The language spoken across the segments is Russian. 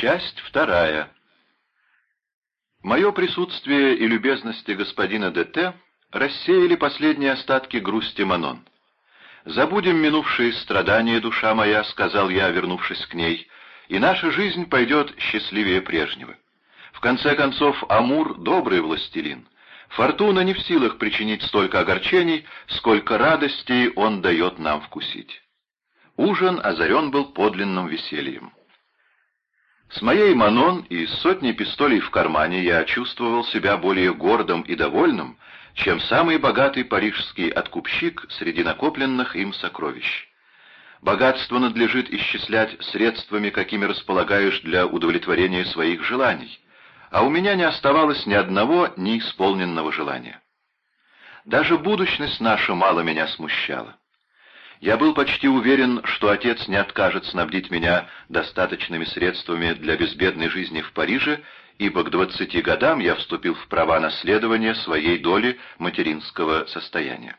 Часть вторая. Мое присутствие и любезности господина ДТ рассеяли последние остатки грусти Манон. «Забудем минувшие страдания, душа моя», — сказал я, вернувшись к ней, — «и наша жизнь пойдет счастливее прежнего. В конце концов, Амур — добрый властелин. Фортуна не в силах причинить столько огорчений, сколько радостей он дает нам вкусить». Ужин озарен был подлинным весельем. С моей Манон и сотней пистолей в кармане я чувствовал себя более гордым и довольным, чем самый богатый парижский откупщик среди накопленных им сокровищ. Богатство надлежит исчислять средствами, какими располагаешь для удовлетворения своих желаний, а у меня не оставалось ни одного неисполненного желания. Даже будущность наша мало меня смущала. Я был почти уверен, что отец не откажет снабдить меня достаточными средствами для безбедной жизни в Париже, ибо к двадцати годам я вступил в права наследования своей доли материнского состояния.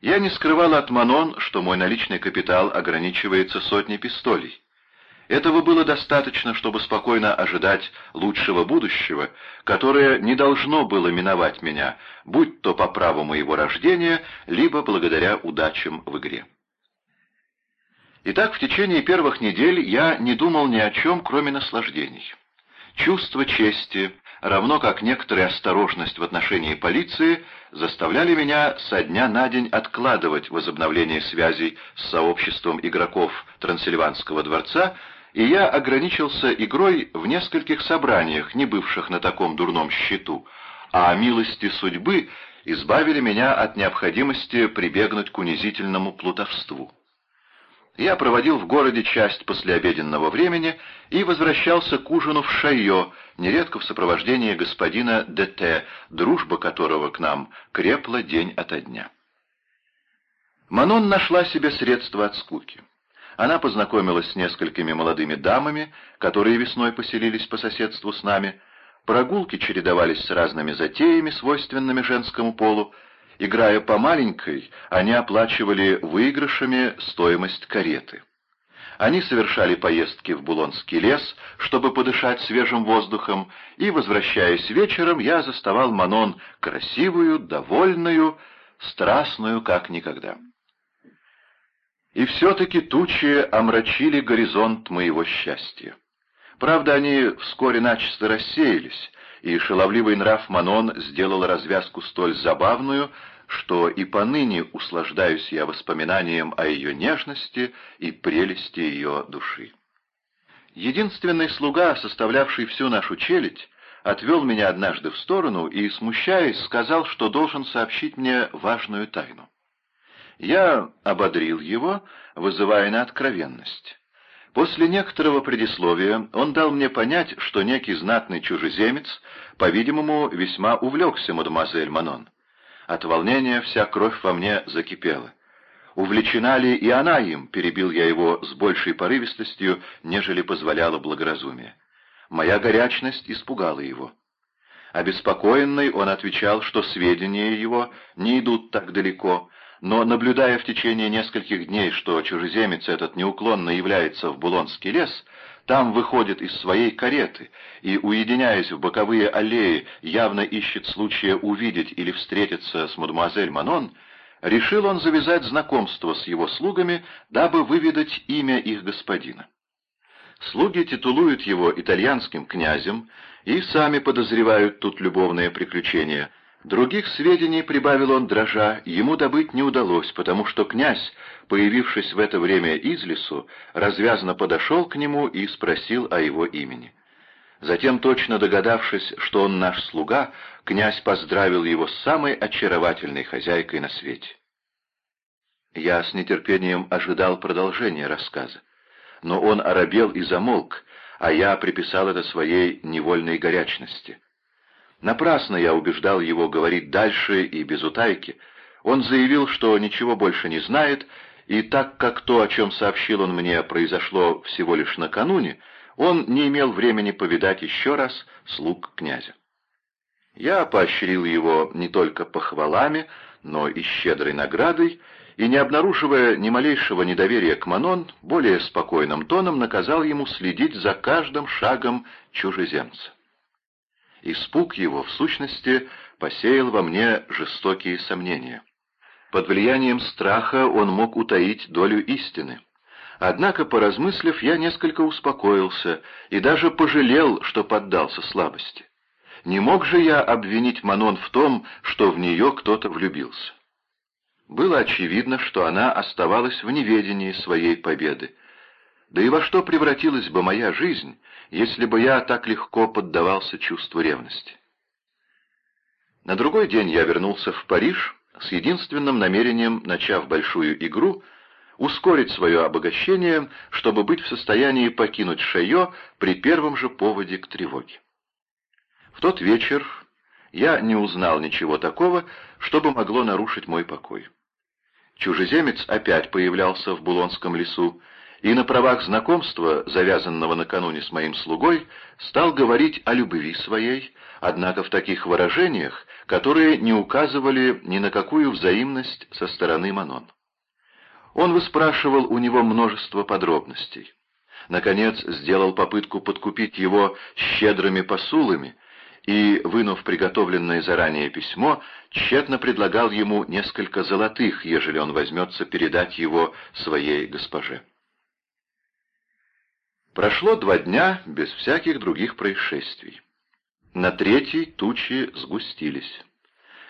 Я не скрывал от Манон, что мой наличный капитал ограничивается сотней пистолей. Этого было достаточно, чтобы спокойно ожидать лучшего будущего, которое не должно было миновать меня, будь то по праву моего рождения, либо благодаря удачам в игре. Итак, в течение первых недель я не думал ни о чем, кроме наслаждений. Чувство чести, равно как некоторая осторожность в отношении полиции, заставляли меня со дня на день откладывать возобновление связей с сообществом игроков Трансильванского дворца, и я ограничился игрой в нескольких собраниях, не бывших на таком дурном счету, а милости судьбы избавили меня от необходимости прибегнуть к унизительному плутовству. Я проводил в городе часть послеобеденного времени и возвращался к ужину в Шайо, нередко в сопровождении господина ДТ, дружба которого к нам крепла день ото дня. Манон нашла себе средства от скуки. Она познакомилась с несколькими молодыми дамами, которые весной поселились по соседству с нами. Прогулки чередовались с разными затеями, свойственными женскому полу. Играя по маленькой, они оплачивали выигрышами стоимость кареты. Они совершали поездки в Булонский лес, чтобы подышать свежим воздухом, и, возвращаясь вечером, я заставал Манон красивую, довольную, страстную, как никогда. И все-таки тучи омрачили горизонт моего счастья. Правда, они вскоре начисто рассеялись, и шаловливый нрав Манон сделал развязку столь забавную, что и поныне услаждаюсь я воспоминанием о ее нежности и прелести ее души. Единственный слуга, составлявший всю нашу челядь, отвел меня однажды в сторону и, смущаясь, сказал, что должен сообщить мне важную тайну. Я ободрил его, вызывая на откровенность. После некоторого предисловия он дал мне понять, что некий знатный чужеземец, по-видимому, весьма увлекся мадемуазель Манон. От волнения вся кровь во мне закипела. «Увлечена ли и она им?» — перебил я его с большей порывистостью, нежели позволяло благоразумие. Моя горячность испугала его. Обеспокоенный он отвечал, что сведения его не идут так далеко, но, наблюдая в течение нескольких дней, что чужеземец этот неуклонно является в Булонский лес, там выходит из своей кареты и, уединяясь в боковые аллеи, явно ищет случая увидеть или встретиться с мадемуазель Манон, решил он завязать знакомство с его слугами, дабы выведать имя их господина. Слуги титулуют его итальянским князем и сами подозревают тут любовное приключение – Других сведений, прибавил он дрожа, ему добыть не удалось, потому что князь, появившись в это время из лесу, развязно подошел к нему и спросил о его имени. Затем, точно догадавшись, что он наш слуга, князь поздравил его с самой очаровательной хозяйкой на свете. Я с нетерпением ожидал продолжения рассказа, но он оробел и замолк, а я приписал это своей невольной горячности. Напрасно я убеждал его говорить дальше и без утайки. Он заявил, что ничего больше не знает, и так как то, о чем сообщил он мне, произошло всего лишь накануне, он не имел времени повидать еще раз слуг князя. Я поощрил его не только похвалами, но и щедрой наградой, и, не обнаруживая ни малейшего недоверия к Манон, более спокойным тоном наказал ему следить за каждым шагом чужеземца. Испуг его, в сущности, посеял во мне жестокие сомнения. Под влиянием страха он мог утаить долю истины. Однако, поразмыслив, я несколько успокоился и даже пожалел, что поддался слабости. Не мог же я обвинить Манон в том, что в нее кто-то влюбился. Было очевидно, что она оставалась в неведении своей победы. Да и во что превратилась бы моя жизнь, если бы я так легко поддавался чувству ревности? На другой день я вернулся в Париж с единственным намерением, начав большую игру, ускорить свое обогащение, чтобы быть в состоянии покинуть Шайо при первом же поводе к тревоге. В тот вечер я не узнал ничего такого, чтобы могло нарушить мой покой. Чужеземец опять появлялся в Булонском лесу, и на правах знакомства, завязанного накануне с моим слугой, стал говорить о любви своей, однако в таких выражениях, которые не указывали ни на какую взаимность со стороны Манон. Он выспрашивал у него множество подробностей. Наконец, сделал попытку подкупить его щедрыми посулами и, вынув приготовленное заранее письмо, тщетно предлагал ему несколько золотых, ежели он возьмется передать его своей госпоже. Прошло два дня без всяких других происшествий. На третий тучи сгустились.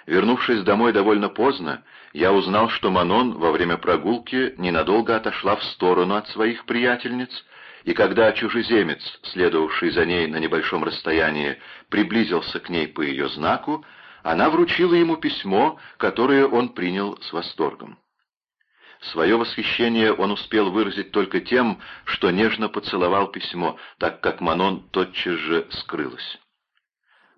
Вернувшись домой довольно поздно, я узнал, что Манон во время прогулки ненадолго отошла в сторону от своих приятельниц, и когда чужеземец, следовавший за ней на небольшом расстоянии, приблизился к ней по ее знаку, она вручила ему письмо, которое он принял с восторгом. Свое восхищение он успел выразить только тем, что нежно поцеловал письмо, так как Манон тотчас же скрылась.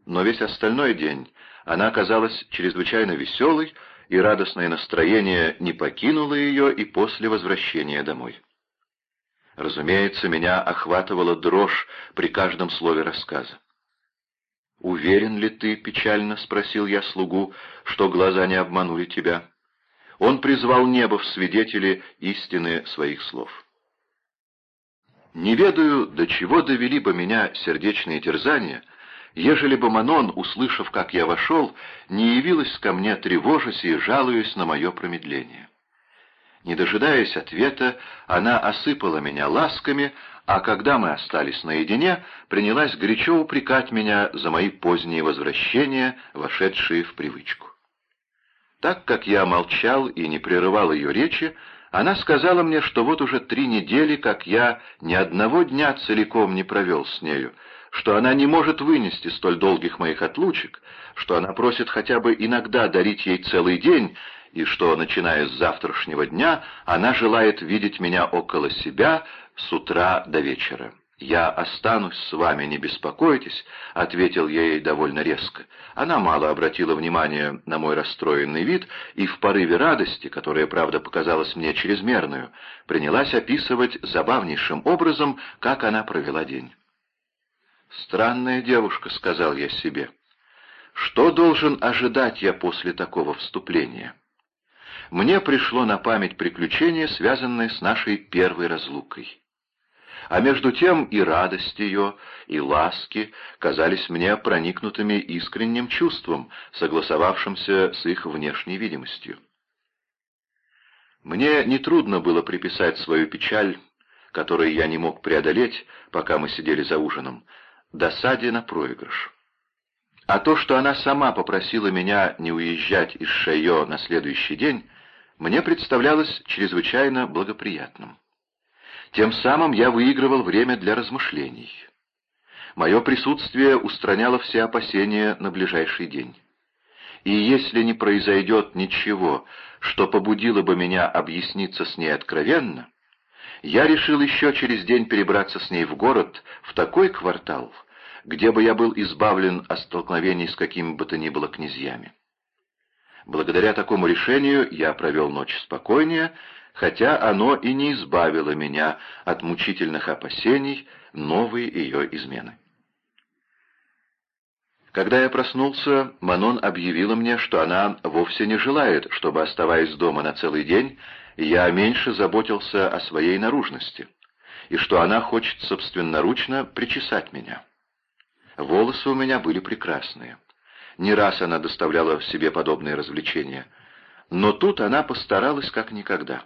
Но весь остальной день она казалась чрезвычайно веселой, и радостное настроение не покинуло ее и после возвращения домой. Разумеется, меня охватывала дрожь при каждом слове рассказа. «Уверен ли ты, — печально спросил я слугу, — что глаза не обманули тебя?» Он призвал небо в свидетели истины своих слов. Не ведаю, до чего довели бы меня сердечные терзания, ежели бы Манон, услышав, как я вошел, не явилась ко мне, тревожась и жалуясь на мое промедление. Не дожидаясь ответа, она осыпала меня ласками, а когда мы остались наедине, принялась горячо упрекать меня за мои поздние возвращения, вошедшие в привычку. Так как я молчал и не прерывал ее речи, она сказала мне, что вот уже три недели, как я ни одного дня целиком не провел с нею, что она не может вынести столь долгих моих отлучек, что она просит хотя бы иногда дарить ей целый день, и что, начиная с завтрашнего дня, она желает видеть меня около себя с утра до вечера. «Я останусь с вами, не беспокойтесь», — ответил я ей довольно резко. Она мало обратила внимания на мой расстроенный вид и в порыве радости, которая, правда, показалась мне чрезмерную, принялась описывать забавнейшим образом, как она провела день. «Странная девушка», — сказал я себе. «Что должен ожидать я после такого вступления?» мне пришло на память приключение, связанное с нашей первой разлукой. А между тем и радость ее, и ласки казались мне проникнутыми искренним чувством, согласовавшимся с их внешней видимостью. Мне нетрудно было приписать свою печаль, которую я не мог преодолеть, пока мы сидели за ужином, досаде на проигрыш. А то, что она сама попросила меня не уезжать из Шайо на следующий день, мне представлялось чрезвычайно благоприятным. Тем самым я выигрывал время для размышлений. Мое присутствие устраняло все опасения на ближайший день. И если не произойдет ничего, что побудило бы меня объясниться с ней откровенно, я решил еще через день перебраться с ней в город, в такой квартал, где бы я был избавлен от столкновений с какими бы то ни было князьями. Благодаря такому решению я провел ночь спокойнее, хотя оно и не избавило меня от мучительных опасений новой ее измены. Когда я проснулся, Манон объявила мне, что она вовсе не желает, чтобы, оставаясь дома на целый день, я меньше заботился о своей наружности, и что она хочет собственноручно причесать меня. Волосы у меня были прекрасные. Не раз она доставляла в себе подобные развлечения. Но тут она постаралась как никогда.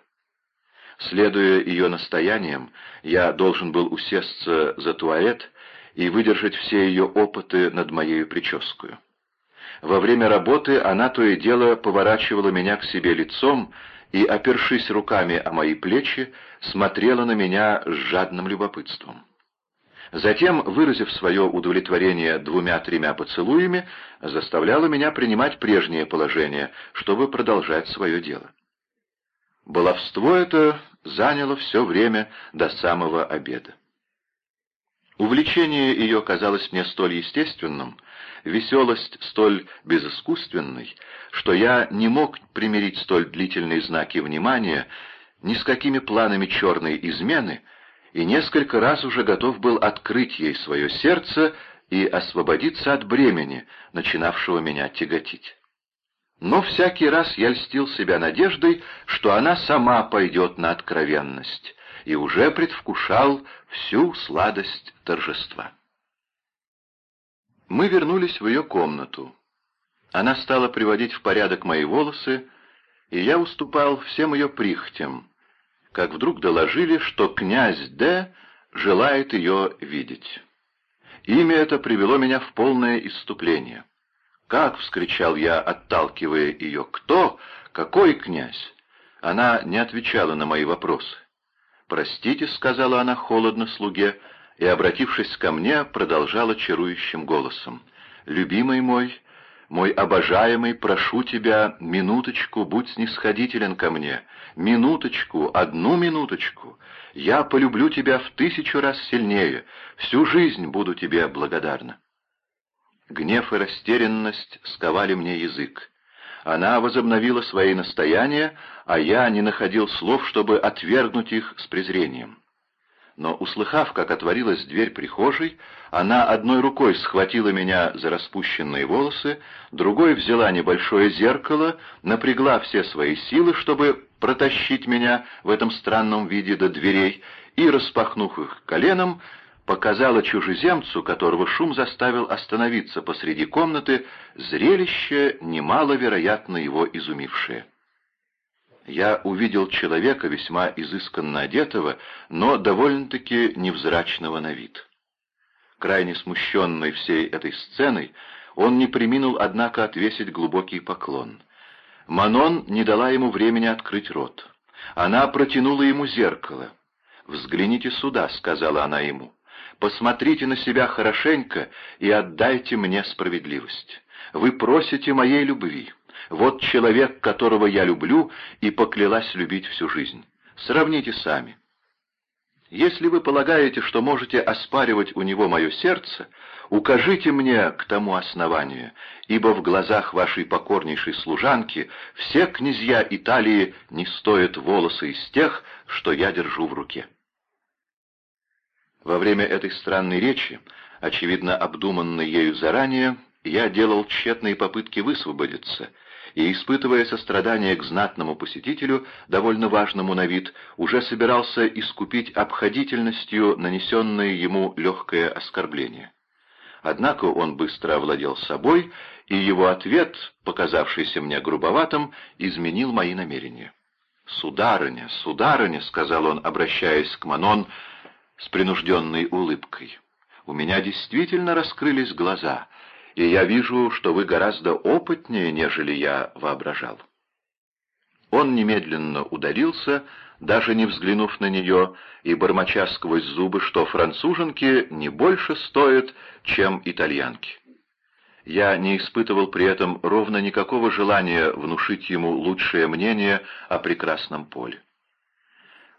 Следуя ее настояниям, я должен был усесться за туалет и выдержать все ее опыты над моей прической. Во время работы она то и дело поворачивала меня к себе лицом и, опершись руками о мои плечи, смотрела на меня с жадным любопытством. Затем, выразив свое удовлетворение двумя-тремя поцелуями, заставляла меня принимать прежнее положение, чтобы продолжать свое дело. Баловство это заняло все время до самого обеда. Увлечение ее казалось мне столь естественным, веселость столь безыскусственной, что я не мог примирить столь длительные знаки внимания ни с какими планами черной измены, и несколько раз уже готов был открыть ей свое сердце и освободиться от бремени, начинавшего меня тяготить. Но всякий раз я льстил себя надеждой, что она сама пойдет на откровенность, и уже предвкушал всю сладость торжества. Мы вернулись в ее комнату. Она стала приводить в порядок мои волосы, и я уступал всем ее прихотям, как вдруг доложили, что князь Д. желает ее видеть. Имя это привело меня в полное исступление. «Как?» — вскричал я, отталкивая ее. «Кто? Какой князь?» Она не отвечала на мои вопросы. «Простите», — сказала она холодно слуге, и, обратившись ко мне, продолжала чарующим голосом. «Любимый мой, мой обожаемый, прошу тебя, минуточку, будь снисходителен ко мне. Минуточку, одну минуточку. Я полюблю тебя в тысячу раз сильнее. Всю жизнь буду тебе благодарна». Гнев и растерянность сковали мне язык. Она возобновила свои настояния, а я не находил слов, чтобы отвергнуть их с презрением. Но, услыхав, как отворилась дверь прихожей, она одной рукой схватила меня за распущенные волосы, другой взяла небольшое зеркало, напрягла все свои силы, чтобы протащить меня в этом странном виде до дверей, и, распахнув их коленом, показала чужеземцу, которого шум заставил остановиться посреди комнаты, зрелище, немаловероятно его изумившее. Я увидел человека, весьма изысканно одетого, но довольно-таки невзрачного на вид. Крайне смущенный всей этой сценой, он не приминул, однако, отвесить глубокий поклон. Манон не дала ему времени открыть рот. Она протянула ему зеркало. «Взгляните сюда», — сказала она ему. Посмотрите на себя хорошенько и отдайте мне справедливость. Вы просите моей любви. Вот человек, которого я люблю и поклялась любить всю жизнь. Сравните сами. Если вы полагаете, что можете оспаривать у него мое сердце, укажите мне к тому основанию, ибо в глазах вашей покорнейшей служанки все князья Италии не стоят волосы из тех, что я держу в руке. Во время этой странной речи, очевидно обдуманной ею заранее, я делал тщетные попытки высвободиться, и, испытывая сострадание к знатному посетителю, довольно важному на вид, уже собирался искупить обходительностью нанесенное ему легкое оскорбление. Однако он быстро овладел собой, и его ответ, показавшийся мне грубоватым, изменил мои намерения. «Сударыня, сударыня», — сказал он, обращаясь к Манон, — с принужденной улыбкой. «У меня действительно раскрылись глаза, и я вижу, что вы гораздо опытнее, нежели я воображал». Он немедленно удалился, даже не взглянув на нее, и бормоча сквозь зубы, что француженки не больше стоят, чем итальянки. Я не испытывал при этом ровно никакого желания внушить ему лучшее мнение о прекрасном поле.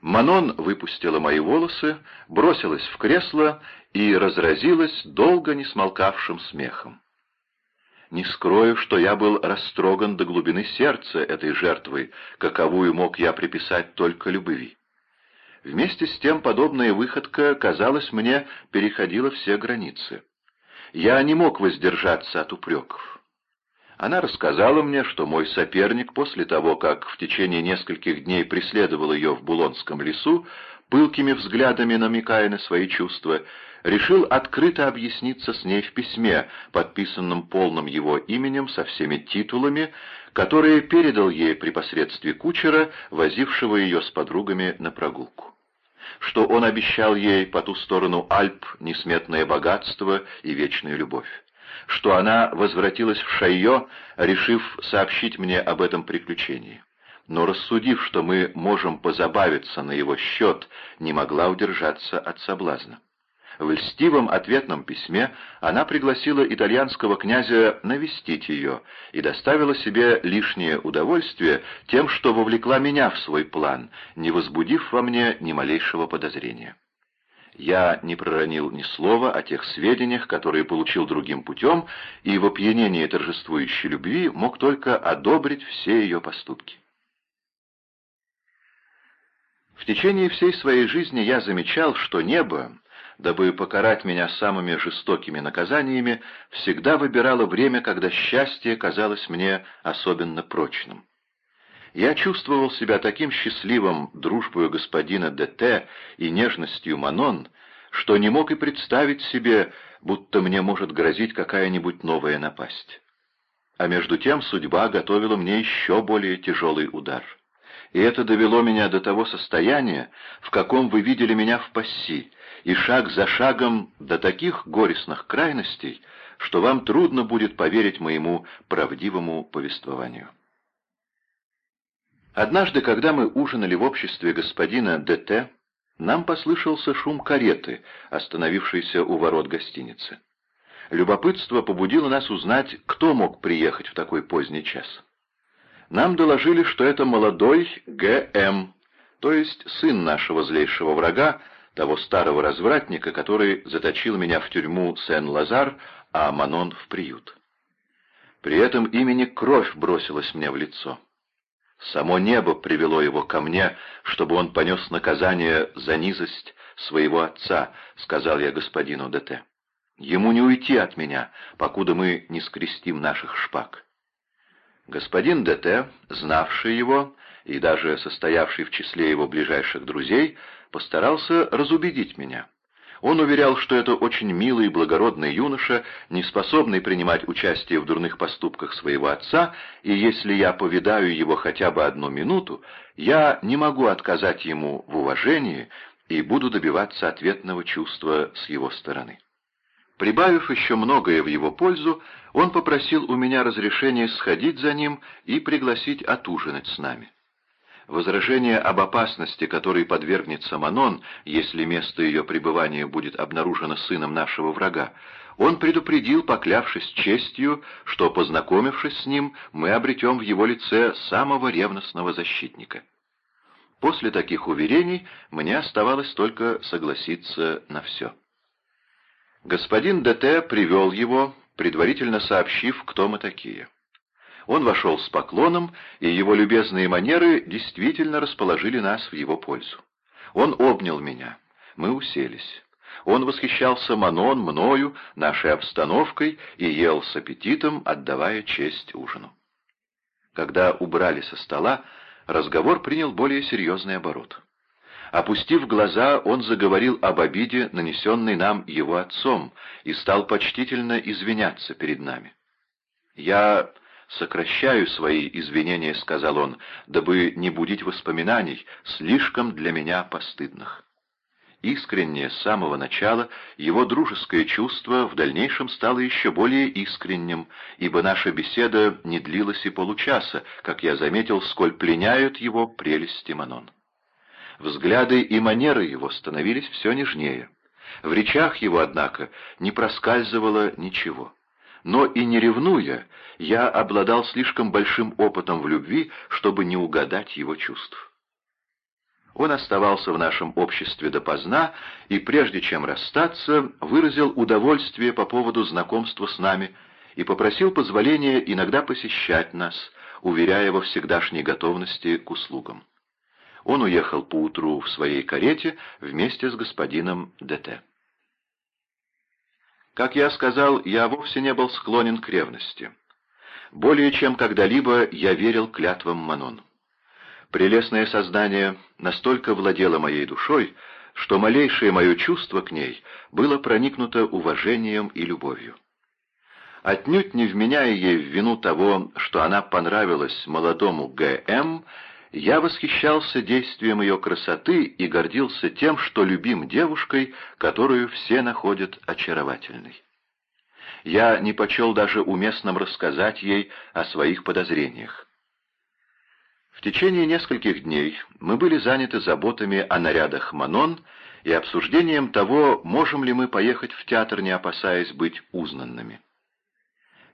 Манон выпустила мои волосы, бросилась в кресло и разразилась долго не смолкавшим смехом. Не скрою, что я был растроган до глубины сердца этой жертвой, каковую мог я приписать только любви. Вместе с тем подобная выходка, казалось мне, переходила все границы. я не мог воздержаться от упреков. Она рассказала мне, что мой соперник после того, как в течение нескольких дней преследовал ее в Булонском лесу, пылкими взглядами намекая на свои чувства, решил открыто объясниться с ней в письме, подписанном полным его именем со всеми титулами, которые передал ей при посредстве кучера, возившего ее с подругами на прогулку. Что он обещал ей по ту сторону Альп несметное богатство и вечную любовь. Что она возвратилась в Шайо, решив сообщить мне об этом приключении но, рассудив, что мы можем позабавиться на его счет, не могла удержаться от соблазна. В льстивом ответном письме она пригласила итальянского князя навестить ее и доставила себе лишнее удовольствие тем, что вовлекла меня в свой план, не возбудив во мне ни малейшего подозрения. Я не проронил ни слова о тех сведениях, которые получил другим путем, и в опьянении торжествующей любви мог только одобрить все ее поступки. В течение всей своей жизни я замечал, что небо, дабы покарать меня самыми жестокими наказаниями, всегда выбирало время, когда счастье казалось мне особенно прочным. Я чувствовал себя таким счастливым дружбою господина ДТ и нежностью Манон, что не мог и представить себе, будто мне может грозить какая-нибудь новая напасть. А между тем судьба готовила мне еще более тяжелый удар — и это довело меня до того состояния, в каком вы видели меня в пасси, и шаг за шагом до таких горестных крайностей, что вам трудно будет поверить моему правдивому повествованию. Однажды, когда мы ужинали в обществе господина ДТ, нам послышался шум кареты, остановившейся у ворот гостиницы. Любопытство побудило нас узнать, кто мог приехать в такой поздний час. Нам доложили, что это молодой Г.М., то есть сын нашего злейшего врага, того старого развратника, который заточил меня в тюрьму Сен-Лазар, а Манон в приют. При этом имени кровь бросилась мне в лицо. Само небо привело его ко мне, чтобы он понес наказание за низость своего отца, сказал я господину ДТ. Ему не уйти от меня, покуда мы не скрестим наших шпаг. Господин ДТ, знавший его и даже состоявший в числе его ближайших друзей, постарался разубедить меня. Он уверял, что это очень милый и благородный юноша, не способный принимать участие в дурных поступках своего отца, и если я повидаю его хотя бы одну минуту, я не могу отказать ему в уважении и буду добиваться ответного чувства с его стороны. Прибавив еще многое в его пользу, он попросил у меня разрешения сходить за ним и пригласить отужинать с нами. Возражение об опасности, которой подвергнется Манон, если место ее пребывания будет обнаружено сыном нашего врага, он предупредил, поклявшись честью, что, познакомившись с ним, мы обретем в его лице самого ревностного защитника. После таких уверений мне оставалось только согласиться на все. Господин ДТ привел его, предварительно сообщив, кто мы такие. Он вошел с поклоном, и его любезные манеры действительно расположили нас в его пользу. Он обнял меня. Мы уселись. Он восхищался Манон, мною, нашей обстановкой и ел с аппетитом, отдавая честь ужину. Когда убрали со стола, разговор принял более серьезный оборот. Опустив глаза, он заговорил об обиде, нанесенной нам его отцом, и стал почтительно извиняться перед нами. «Я сокращаю свои извинения», — сказал он, — «дабы не будить воспоминаний, слишком для меня постыдных». Искренне, с самого начала, его дружеское чувство в дальнейшем стало еще более искренним, ибо наша беседа не длилась и получаса, как я заметил, сколь пленяют его прелести Манон. Взгляды и манеры его становились все нежнее. В речах его, однако, не проскальзывало ничего. Но и не ревнуя, я обладал слишком большим опытом в любви, чтобы не угадать его чувств. Он оставался в нашем обществе допоздна и, прежде чем расстаться, выразил удовольствие по поводу знакомства с нами и попросил позволения иногда посещать нас, уверяя во всегдашней готовности к услугам он уехал поутру в своей карете вместе с господином ДТ. Как я сказал, я вовсе не был склонен к ревности. Более чем когда-либо я верил клятвам Манон. Прелестное создание настолько владело моей душой, что малейшее мое чувство к ней было проникнуто уважением и любовью. Отнюдь не вменяя ей в вину того, что она понравилась молодому Г.М., я восхищался действием ее красоты и гордился тем, что любим девушкой, которую все находят очаровательной. Я не почел даже уместным рассказать ей о своих подозрениях. В течение нескольких дней мы были заняты заботами о нарядах Манон и обсуждением того, можем ли мы поехать в театр, не опасаясь быть узнанными.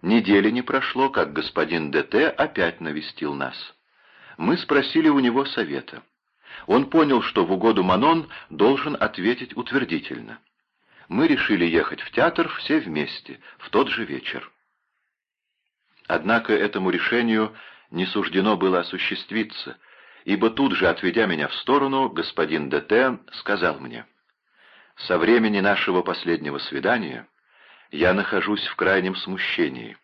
Недели не прошло, как господин ДТ опять навестил нас. Мы спросили у него совета. Он понял, что в угоду Манон должен ответить утвердительно. Мы решили ехать в театр все вместе, в тот же вечер. Однако этому решению не суждено было осуществиться, ибо тут же, отведя меня в сторону, господин ДТ сказал мне, «Со времени нашего последнего свидания я нахожусь в крайнем смущении,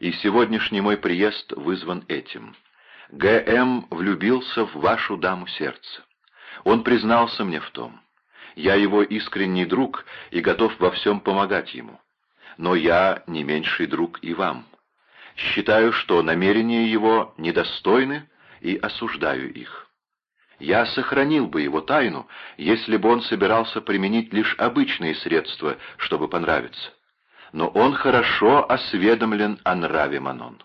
и сегодняшний мой приезд вызван этим. Г.М. влюбился в вашу даму сердца. Он признался мне в том. Я его искренний друг и готов во всем помогать ему. Но я не меньший друг и вам. Считаю, что намерения его недостойны и осуждаю их. Я сохранил бы его тайну, если бы он собирался применить лишь обычные средства, чтобы понравиться. Но он хорошо осведомлен о нраве Манон.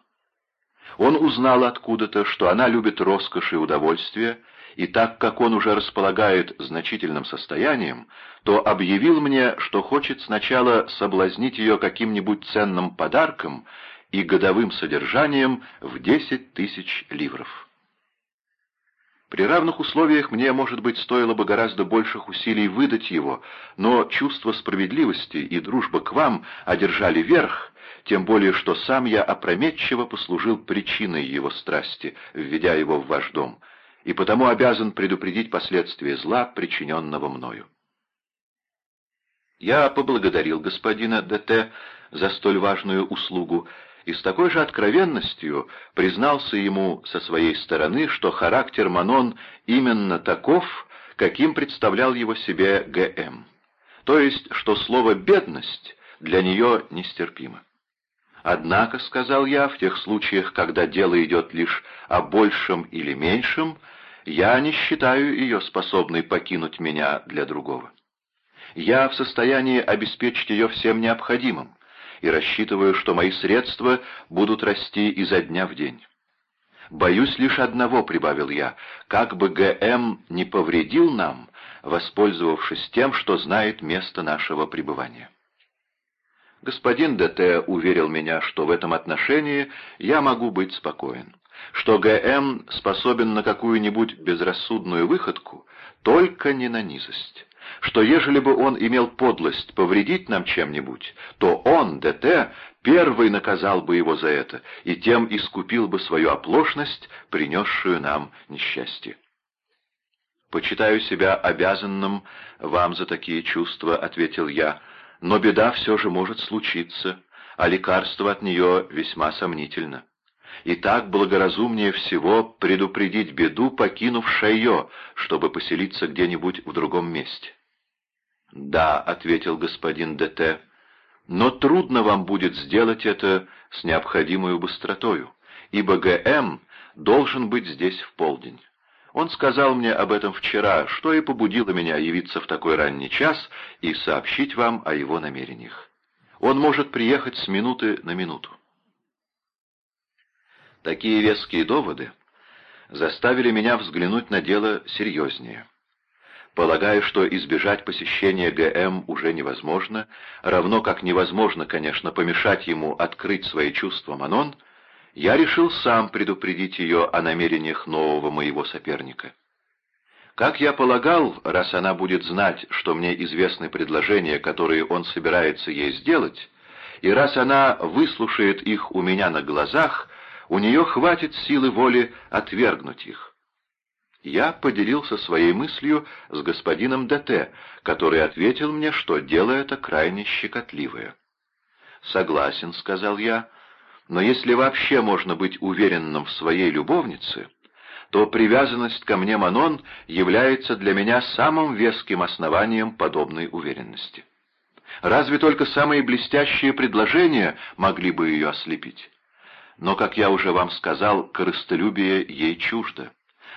Он узнал откуда-то, что она любит роскошь и удовольствие, и так как он уже располагает значительным состоянием, то объявил мне, что хочет сначала соблазнить ее каким-нибудь ценным подарком и годовым содержанием в десять тысяч ливров. При равных условиях мне, может быть, стоило бы гораздо больших усилий выдать его, но чувство справедливости и дружба к вам одержали верх, тем более что сам я опрометчиво послужил причиной его страсти, введя его в ваш дом, и потому обязан предупредить последствия зла, причиненного мною. Я поблагодарил господина ДТ за столь важную услугу и с такой же откровенностью признался ему со своей стороны, что характер Манон именно таков, каким представлял его себе Г.М. То есть, что слово «бедность» для нее нестерпимо. Однако, — сказал я, — в тех случаях, когда дело идет лишь о большем или меньшем, я не считаю ее способной покинуть меня для другого. Я в состоянии обеспечить ее всем необходимым, и рассчитываю, что мои средства будут расти изо дня в день. Боюсь лишь одного, — прибавил я, — как бы ГМ не повредил нам, воспользовавшись тем, что знает место нашего пребывания. Господин ДТ уверил меня, что в этом отношении я могу быть спокоен, что ГМ способен на какую-нибудь безрассудную выходку, только не на низость что ежели бы он имел подлость повредить нам чем-нибудь, то он, ДТ, первый наказал бы его за это и тем искупил бы свою оплошность, принесшую нам несчастье. «Почитаю себя обязанным вам за такие чувства», — ответил я, — «но беда все же может случиться, а лекарство от нее весьма сомнительно. И так благоразумнее всего предупредить беду, покинув Шайо, чтобы поселиться где-нибудь в другом месте». «Да», — ответил господин ДТ, — «но трудно вам будет сделать это с необходимой быстротою, ибо ГМ должен быть здесь в полдень. Он сказал мне об этом вчера, что и побудило меня явиться в такой ранний час и сообщить вам о его намерениях. Он может приехать с минуты на минуту». Такие веские доводы заставили меня взглянуть на дело серьезнее. Полагаю, что избежать посещения ГМ уже невозможно, равно как невозможно, конечно, помешать ему открыть свои чувства Манон, я решил сам предупредить ее о намерениях нового моего соперника. Как я полагал, раз она будет знать, что мне известны предложения, которые он собирается ей сделать, и раз она выслушает их у меня на глазах, у нее хватит силы воли отвергнуть их. Я поделился своей мыслью с господином ДТ, который ответил мне, что дело это крайне щекотливое. «Согласен», — сказал я, — «но если вообще можно быть уверенным в своей любовнице, то привязанность ко мне Манон является для меня самым веским основанием подобной уверенности. Разве только самые блестящие предложения могли бы ее ослепить? Но, как я уже вам сказал, корыстолюбие ей чуждо.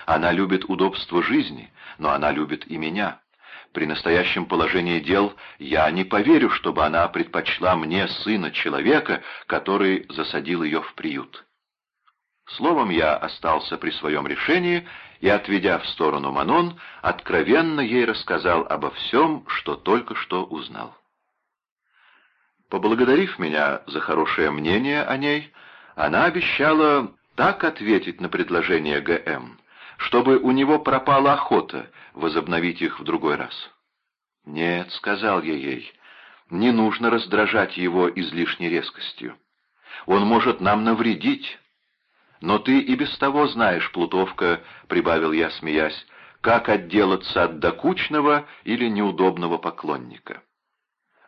Она любит удобство жизни, но она любит и меня. При настоящем положении дел я не поверю, чтобы она предпочла мне сына человека, который засадил ее в приют. Словом, я остался при своем решении и, отведя в сторону Манон, откровенно ей рассказал обо всем, что только что узнал. Поблагодарив меня за хорошее мнение о ней, она обещала так ответить на предложение ГМ, чтобы у него пропала охота возобновить их в другой раз. «Нет», — сказал я ей, — «не нужно раздражать его излишней резкостью. Он может нам навредить». «Но ты и без того знаешь, Плутовка», — прибавил я, смеясь, — «как отделаться от докучного или неудобного поклонника».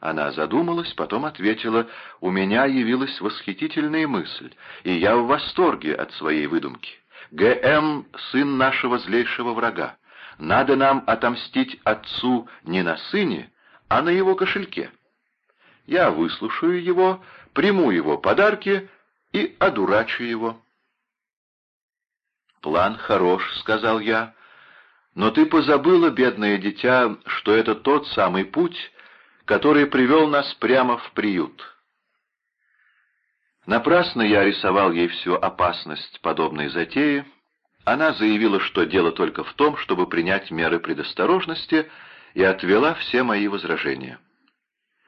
Она задумалась, потом ответила, «У меня явилась восхитительная мысль, и я в восторге от своей выдумки. ГМ — сын нашего злейшего врага. Надо нам отомстить отцу не на сыне, а на его кошельке. Я выслушаю его, приму его подарки и одурачу его». «План хорош», — сказал я, — «но ты позабыла, бедное дитя, что это тот самый путь, который привел нас прямо в приют». Напрасно я рисовал ей всю опасность подобной затеи. Она заявила, что дело только в том, чтобы принять меры предосторожности, и отвела все мои возражения.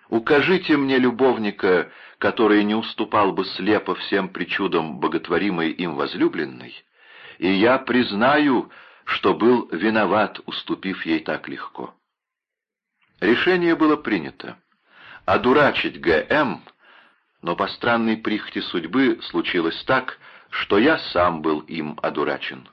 «Укажите мне любовника, который не уступал бы слепо всем причудам боготворимой им возлюбленной, и я признаю, что был виноват, уступив ей так легко. Решение было принято. Одурачить Г.М., но по странной прихоти судьбы случилось так, что я сам был им одурачен.